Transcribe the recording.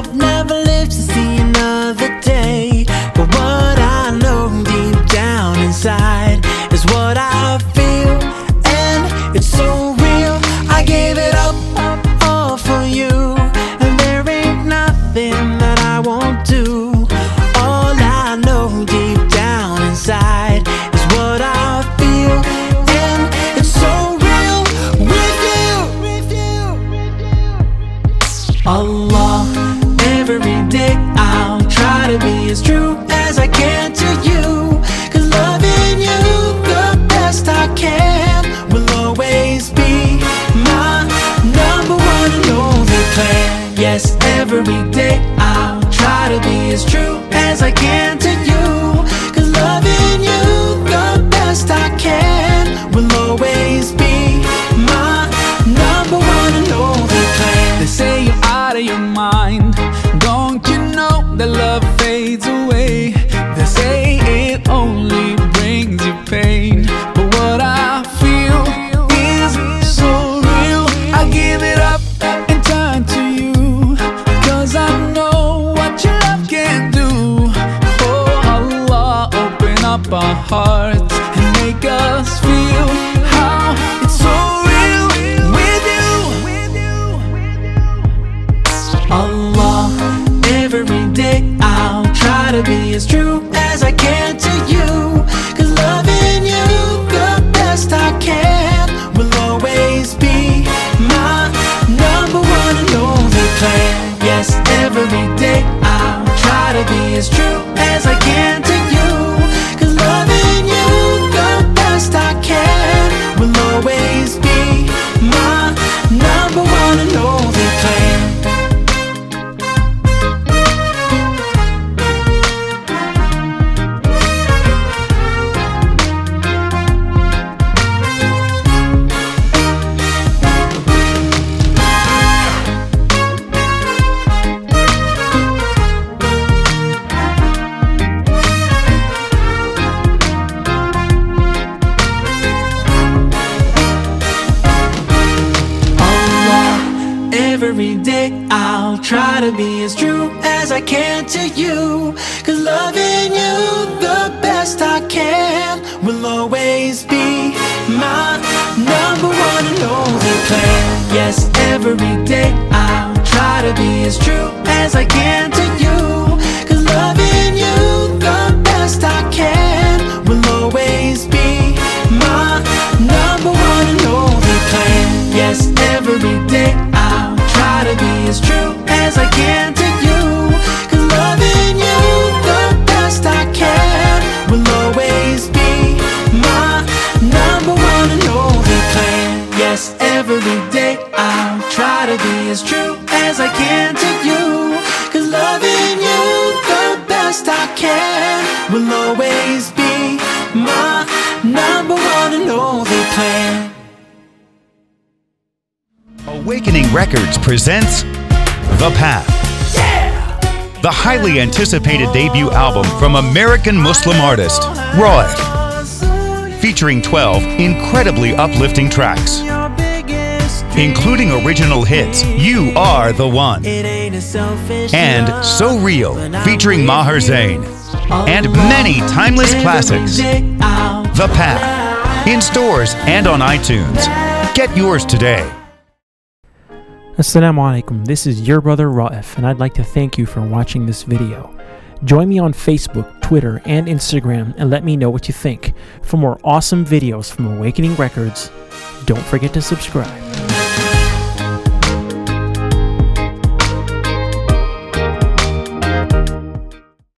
Love never as true as I can to you. Loving you the best I can will always be my number one and only plan. Yes, every day I'll try to be as true as I can to loving you the best I can will always be my number one and only plan. They say you're out of your mind. Don't you know that love up our hearts and make us feel how it's so real with you. Allah, every day I'll try to be as true as I can to you. Cause loving you the best I can will always be my number one and only plan. Yes, every day I'll try to be as true as I can every day I'll try to be as true as I can to you. Cause loving you the best I can will always be my number one and only plan. Yes, every day I'll try to be as true as I can to you. Try to be as true as I can to you. Cause loving you the best I can will always be my number one and only plan. Awakening Records presents The Path. The highly anticipated debut album from American Muslim artist Raef, featuring 12 incredibly uplifting tracks, including original hits You Are the One and So Real, featuring Maher Zain, and many timeless classics. The Path, in stores and on iTunes. Get yours today. Assalamu alaikum, this is your brother Raef, and I'd like to thank you for watching this video. Join me on Facebook, Twitter, and Instagram and let me know what you think. For more awesome videos from Awakening Records, don't forget to subscribe.